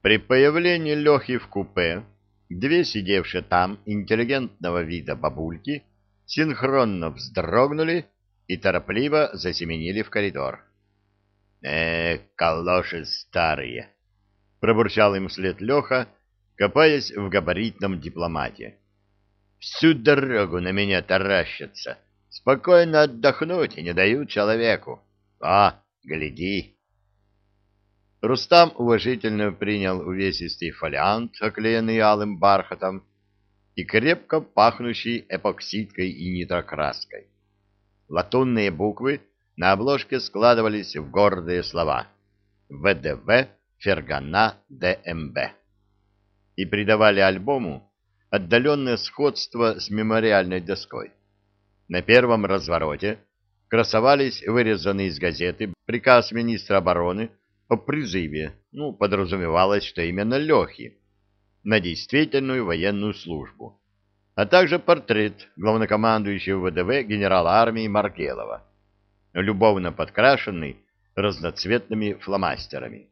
При появлении Лехи в купе две сидевшие там интеллигентного вида бабульки синхронно вздрогнули и торопливо засеменили в коридор. — Э, калоши старые! — пробурчал им вслед Леха, копаясь в габаритном дипломате. — Всю дорогу на меня таращатся. Спокойно отдохнуть и не дают человеку. А, гляди! Рустам уважительно принял увесистый фолиант, оклеенный алым бархатом и крепко пахнущий эпоксидкой и нитрокраской. Латунные буквы на обложке складывались в гордые слова «ВДВ Фергана ДМБ» и придавали альбому отдаленное сходство с мемориальной доской. На первом развороте красовались вырезанные из газеты приказ министра обороны о призыве, ну, подразумевалось, что именно Лехи, на действительную военную службу, а также портрет главнокомандующего ВДВ генерала армии Маркелова, любовно подкрашенный разноцветными фломастерами.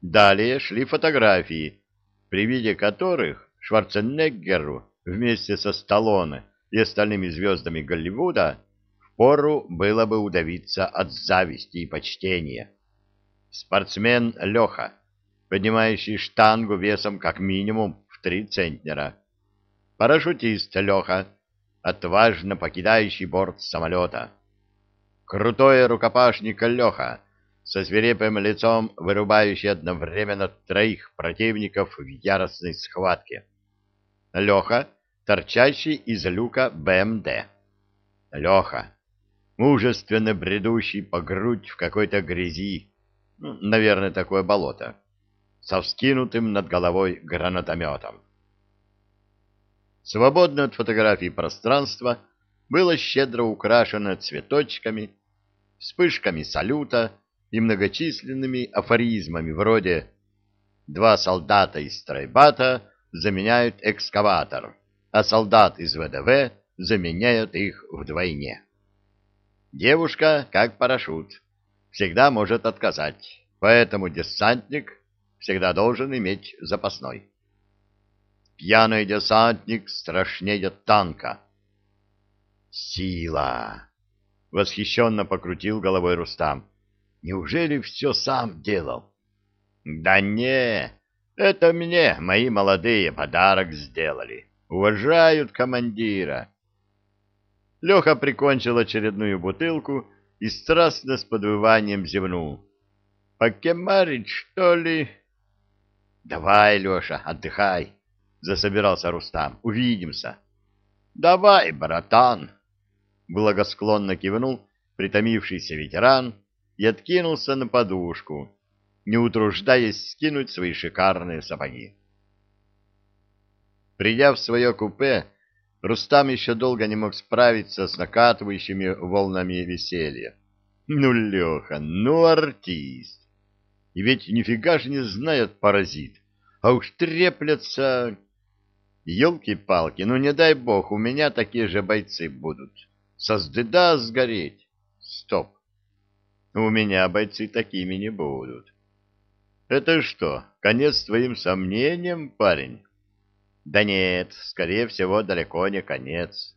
Далее шли фотографии, при виде которых Шварценеггеру вместе со Сталлоне и остальными звездами Голливуда впору было бы удавиться от зависти и почтения. Спортсмен Леха, поднимающий штангу весом как минимум в три центнера. Парашютист Леха, отважно покидающий борт самолета. Крутой рукопашник Леха, со свирепым лицом вырубающий одновременно троих противников в яростной схватке. Леха, торчащий из люка БМД. Леха, мужественно бредущий по грудь в какой-то грязи, наверное, такое болото, со вскинутым над головой гранатометом. Свободное от фотографий пространство было щедро украшено цветочками, вспышками салюта и многочисленными афоризмами вроде «Два солдата из стройбата заменяют экскаватор, а солдат из ВДВ заменяют их вдвойне». Девушка как парашют всегда может отказать, поэтому десантник всегда должен иметь запасной. Пьяный десантник страшнее танка. Сила! Восхищенно покрутил головой Рустам. Неужели все сам делал? Да не, это мне мои молодые подарок сделали. Уважают командира. Леха прикончил очередную бутылку и страстно с подвыванием зевнул. «Покемарить, что ли?» «Давай, Леша, отдыхай», — засобирался Рустам. «Увидимся». «Давай, братан», — благосклонно кивнул притомившийся ветеран и откинулся на подушку, не утруждаясь скинуть свои шикарные сапоги. Придя в свое купе, Рустам еще долго не мог справиться с накатывающими волнами веселья. Ну, Леха, ну, артист! И ведь нифига же не знает паразит, а уж треплется... Елки-палки, ну не дай бог, у меня такие же бойцы будут. Со стыда сгореть. Стоп. У меня бойцы такими не будут. Это что, конец твоим сомнениям, парень? Да нет, скорее всего, далеко не конец.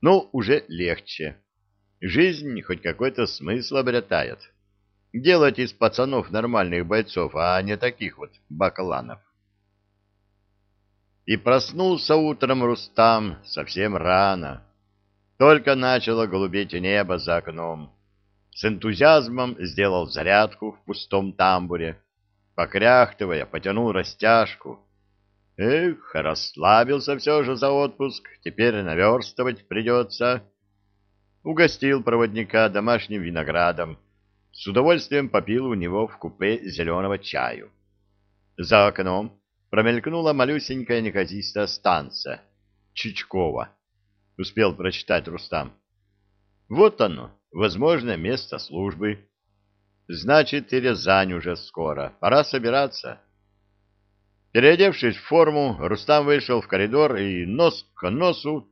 Ну, уже легче. Жизнь хоть какой-то смысл обретает. Делать из пацанов нормальных бойцов, а не таких вот бакланов. И проснулся утром Рустам совсем рано. Только начало голубеть небо за окном. С энтузиазмом сделал зарядку в пустом тамбуре. Покряхтывая, потянул растяжку Эх, расслабился все же за отпуск, теперь наверстывать придется. Угостил проводника домашним виноградом, с удовольствием попил у него в купе зеленого чаю. За окном промелькнула малюсенькая неказистая станция. Чичкова. Успел прочитать Рустам. Вот оно, возможное место службы. Значит, и Рязань уже скоро. Пора собираться. Переодевшись в форму, Рустам вышел в коридор и нос к носу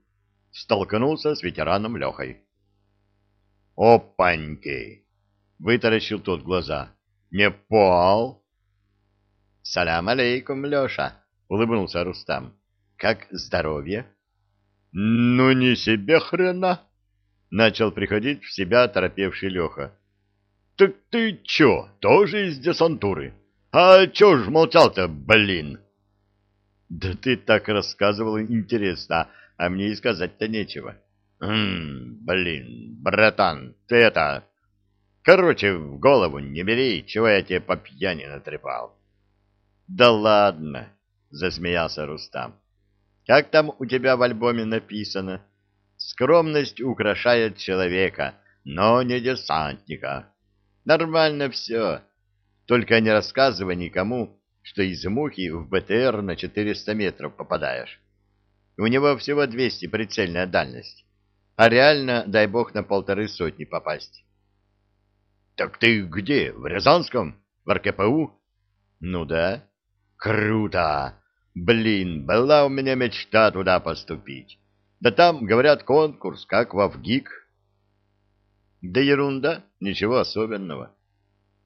столкнулся с ветераном Лехой. «Опаньки!» — вытаращил тот глаза. «Не пал?» Салям алейкум, Леша, — улыбнулся Рустам. — Как здоровье? — Ну, не себе хрена, — начал приходить в себя торопевший Леха. — Так ты чё, тоже из десантуры? А чё ж молчал-то, блин? — Да ты так рассказывал интересно, а мне и сказать-то нечего. — Ммм, блин, братан, ты это... Короче, в голову не бери, чего я тебе по пьяни натрепал. — Да ладно, — засмеялся Рустам. — Как там у тебя в альбоме написано? Скромность украшает человека, но не десантника. Нормально все. Только не рассказывай никому, что из мухи в БТР на 400 метров попадаешь. У него всего 200 прицельная дальность, а реально, дай бог, на полторы сотни попасть. Так ты где? В Рязанском? В РКПУ? Ну да. Круто! Блин, была у меня мечта туда поступить. Да там, говорят, конкурс, как во ВГИК. Да ерунда, ничего особенного.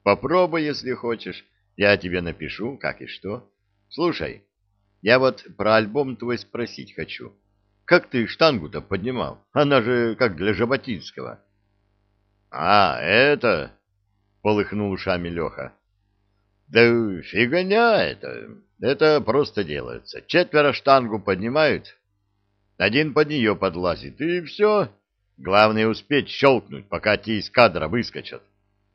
Попробуй, если хочешь, я тебе напишу, как и что. Слушай, я вот про альбом твой спросить хочу. Как ты штангу-то поднимал? Она же как для Жаботинского. — А, это... — полыхнул ушами Леха. — Да фигня это. Это просто делается. Четверо штангу поднимают, один под нее подлазит, и все. Главное успеть щелкнуть, пока те из кадра выскочат.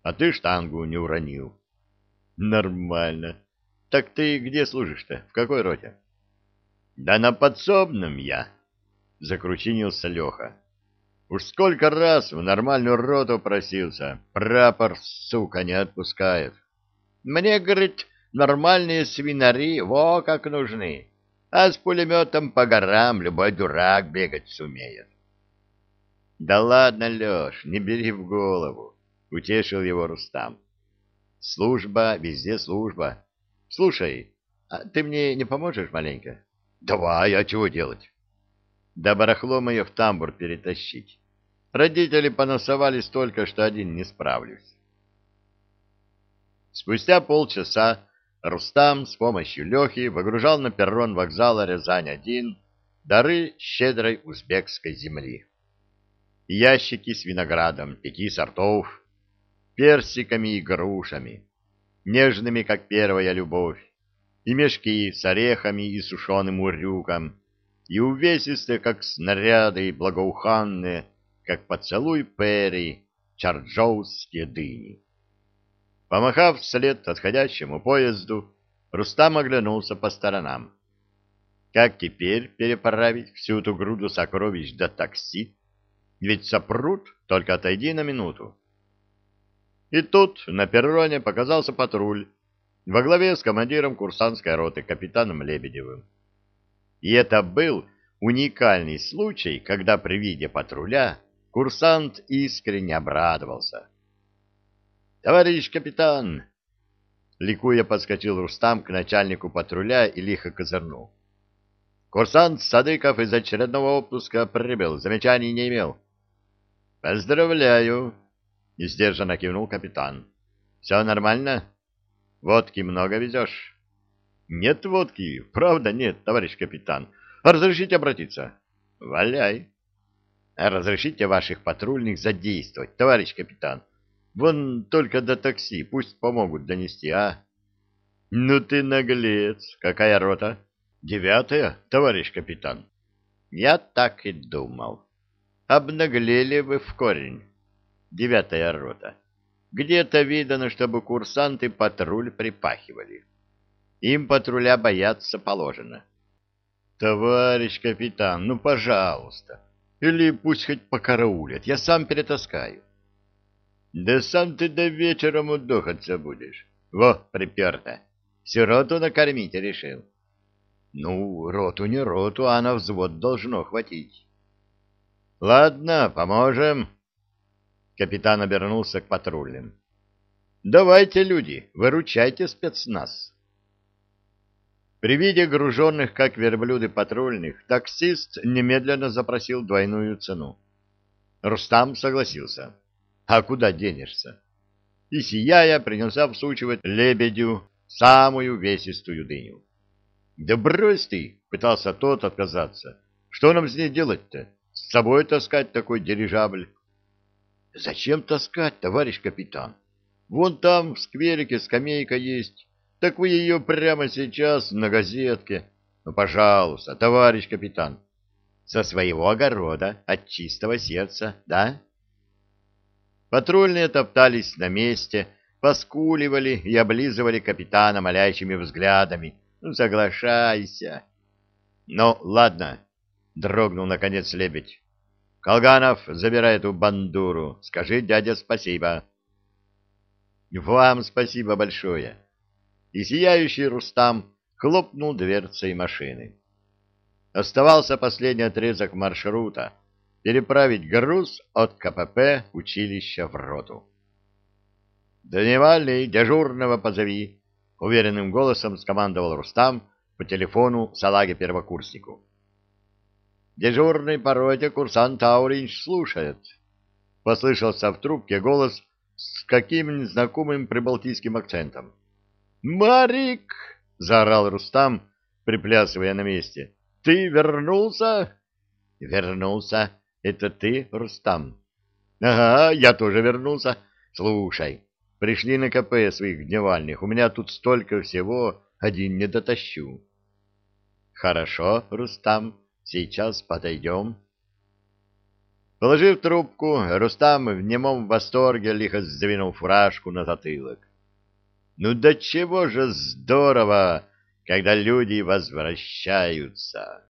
А ты штангу не уронил. — Нормально. Так ты где служишь-то? В какой роте? — Да на подсобном я, — закручинился Леха. Уж сколько раз в нормальную роту просился, прапор, сука, не отпускает. Мне, говорит, нормальные свинари во как нужны, а с пулеметом по горам любой дурак бегать сумеет. — Да ладно, Леш, не бери в голову, — утешил его Рустам. — Служба, везде служба. Слушай, а ты мне не поможешь маленько? — Давай, а чего делать? да барахло мое в тамбур перетащить. Родители поносовали столько, что один не справлюсь. Спустя полчаса Рустам с помощью Лехи выгружал на перрон вокзала Рязань-1 дары щедрой узбекской земли. Ящики с виноградом пяти сортов, персиками и грушами, нежными, как первая любовь, и мешки с орехами и сушеным урюком, и увесистые, как снаряды, и благоуханные, как поцелуй Перри, чарджоуские дыни. Помахав вслед отходящему поезду, Рустам оглянулся по сторонам. Как теперь переправить всю эту груду сокровищ до такси? Ведь сопрут, только отойди на минуту. И тут на перроне показался патруль во главе с командиром курсантской роты капитаном Лебедевым. И это был уникальный случай, когда при виде патруля курсант искренне обрадовался. «Товарищ капитан!» Ликуя подскочил Рустам к начальнику патруля и лихо козырнул. «Курсант Садыков из очередного отпуска прибыл, замечаний не имел». «Поздравляю!» — сдержанно кивнул капитан. «Все нормально? Водки много везешь?» Нет водки, правда нет, товарищ капитан. Разрешите обратиться? Валяй. Разрешите ваших патрульных задействовать, товарищ капитан. Вон только до такси, пусть помогут донести, а? Ну ты наглец. Какая рота? Девятая, товарищ капитан. Я так и думал. Обнаглели вы в корень. Девятая рота. Где-то видано, чтобы курсанты патруль припахивали. Им патруля бояться положено. Товарищ капитан, ну, пожалуйста. Или пусть хоть покараулят, я сам перетаскаю. Да сам ты до вечера мудохаться будешь. Во, приперто. Всю роту накормить решил. Ну, роту не роту, а на взвод должно хватить. Ладно, поможем. Капитан обернулся к патрульным. Давайте, люди, выручайте спецназ. При виде груженных, как верблюды патрульных, таксист немедленно запросил двойную цену. Рустам согласился. А куда денешься? И, сияя, принялся всучивать лебедю самую весистую дыню. Да брось ты, пытался тот отказаться. Что нам с ней делать-то? С собой таскать такой дирижабль? Зачем таскать, товарищ капитан? Вон там в скверике скамейка есть. Так вы ее прямо сейчас на газетке. Ну, пожалуйста, товарищ капитан. Со своего огорода, от чистого сердца, да? Патрульные топтались на месте, поскуливали и облизывали капитана молящими взглядами. Ну, соглашайся. Ну, ладно, дрогнул наконец лебедь. Колганов, забирай эту бандуру. Скажи дядя спасибо. Вам спасибо большое. И сияющий Рустам хлопнул дверцей машины. Оставался последний отрезок маршрута — переправить груз от КПП училища в роту. «Дневальный, дежурного позови!» — уверенным голосом скомандовал Рустам по телефону салаге-первокурснику. «Дежурный по роте курсант Тауринч слушает». Послышался в трубке голос с каким-нибудь знакомым прибалтийским акцентом. «Марик!» — заорал Рустам, приплясывая на месте. «Ты вернулся?» «Вернулся. Это ты, Рустам?» «Ага, я тоже вернулся. Слушай, пришли на КП своих дневальных. У меня тут столько всего, один не дотащу». «Хорошо, Рустам, сейчас подойдем». Положив трубку, Рустам в немом восторге лихо сдвинул фуражку на затылок. Ну до чего же здорово, когда люди возвращаются.